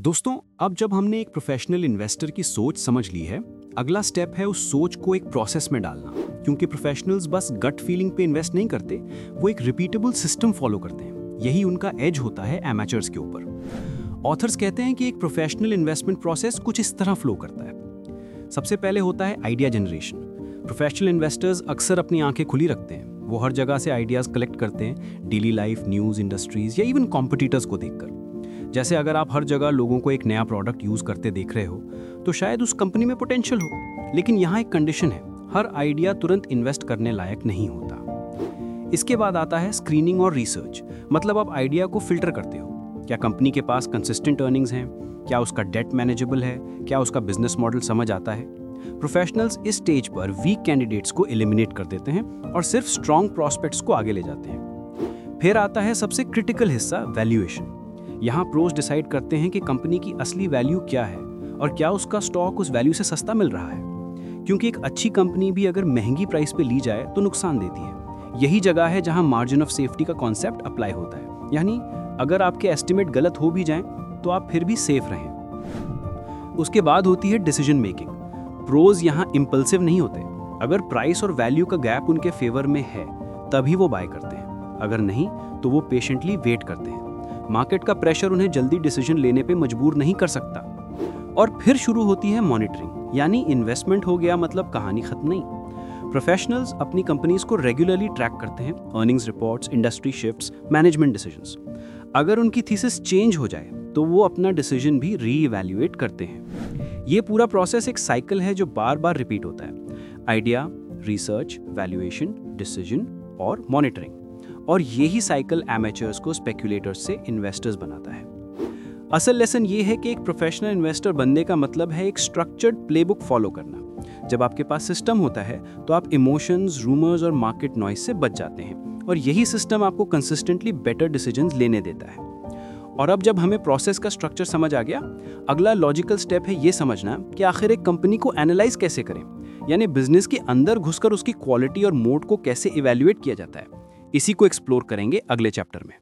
दोस्तों, अब जब हमने एक प्रोफेशनल इन्वेस्टर की सोच समझ ली है, अगला स्टेप है उस सोच को एक प्रोसेस में डालना। क्योंकि प्रोफेशनल्स बस गट फीलिंग पे इन्वेस्ट नहीं करते, वो एक रिपीटेबल सिस्टम फॉलो करते हैं। यही उनका एज होता है एमेचर्स के ऊपर। ऑथर्स कहते हैं कि एक प्रोफेशनल इन्वेस्टमेंट प्रोसेस कुछ इस तरह फ्लो करता है। सबसे पहले होता है आइडिया जनरेशन प्रोफेशनल इन्वेस्टर्स अक्सर अपनी आँखें खुली रखते हैं। वो हर जगह से आइडियाज़ कलेक्ट करते हैं। डेली लाइफ न्यूज़ इंडस्ट्रीज़ या इवन कॉम्पिटिटर्स को देखकर। जैसे अगर आप हर जगह लोगों को एक नया प्रोडक्ट यूज़ करते देख रहे हो तो शायद उस कंपनी में पोटेंशियल हो। लेकिन यहाँ एक कंडीशन है, हर आइडिया तुरंत इन्वेस्ट करने लायक नहीं होता। इसके बाद आता है स्क्रीनिंग और रिसर्च मतलब आप आइडिया को फ़िल्टर करते हो। क्या कंपनी के पास कंसिस्टेंट अर्निंग्स हैं? क्या उसका डेट मैनेजेबल है? क्या उसका बिज़नेस मॉडल समझ आता है? प्रोफेशनल्स इस स्टेज पर वीक कैंडिडेट्स को एलिमिनेट कर देते हैं और सिर्फ़ स्ट्रॉन्ग प्रॉस्पेक्ट्स को आगे ले जाते हैं। फिर आता है सबसे क्रिटिकल हिस्सा वैल्यूएशन यहाँ प्रोज डिसाइड करते हैं कि कंपनी की असली वैल्यू क्या है और क्या उसका स्टॉक उस वैल्यू से सस्ता मिल रहा है। क्योंकि एक अच्छी कंपनी भी अगर महँगी प्राइस पे ली जाए तो नुकसान देती है। यही जगह है जहाँ मार्जिन ऑफ़ सेफ्टी का कॉन्सेप्ट अप्लाई होता है। यानी अगर आपके एस्टिमेट गलत हो भी जाएँ तो आप फिर भी सेफ़ रहें। उसके बाद होती है डिसीज़न मेकिंग प्रोज यहाँ इम्पल्सिव नहीं होते। अगर प्राइस और वैल्यू का गैप उनके फेवर में है, तभी वो बाय करते हैं। अगर नहीं तो वो पेशेंटली वेट करते हैं। मार्केट का प्रेशर उन्हें जल्दी डिसीज़न लेने पे मजबूर नहीं कर सकता। और फिर शुरू होती है मॉनिटरिंग, यानी इन्वेस्टमेंट हो गया मतलब कहानी खत्म नहीं। प्रोफेशनल्स अपनी कंपनीज़ को रेगुलरली ट्रैक करते हैं earnings reports industry shifts management decisions अगर उनकी थीसिस चेंज हो जाए तो वो अपना डिसीज़न भी री करते हैं। ये पूरा प्रोसेस एक साइकिल है जो बार बार रिपीट होता है। आइडिया रिसर्च वैल्यूएशन डिसीज़न और मॉनिटरिंग और यही साइकिल एमेचर्स को स्पेकुलेटर्स से इन्वेस्टर्स बनाता है। असल लेसन ये है कि एक प्रोफेशनल इन्वेस्टर बनने का मतलब है एक स्ट्रक्चर्ड प्लेबुक फॉलो करना। जब आपके पास सिस्टम होता है तो आप इमोशंस रूमर्स और मार्केट नॉइज़ से बच जाते हैं और यही सिस्टम आपको कंसिस्टेंटली बेटर डिसीज़न लेने देता है। और अब जब हमें प्रोसेस का स्ट्रक्चर समझ आ गया, अगला लॉजिकल स्टेप है ये समझना कि आखिर एक कंपनी को एनालाइज कैसे करें? यानी बिज़नेस के अंदर घुसकर उसकी क्वालिटी और मोड को कैसे इवेल्युएट किया जाता है? इसी को एक्सप्लोर करेंगे अगले चैप्टर में।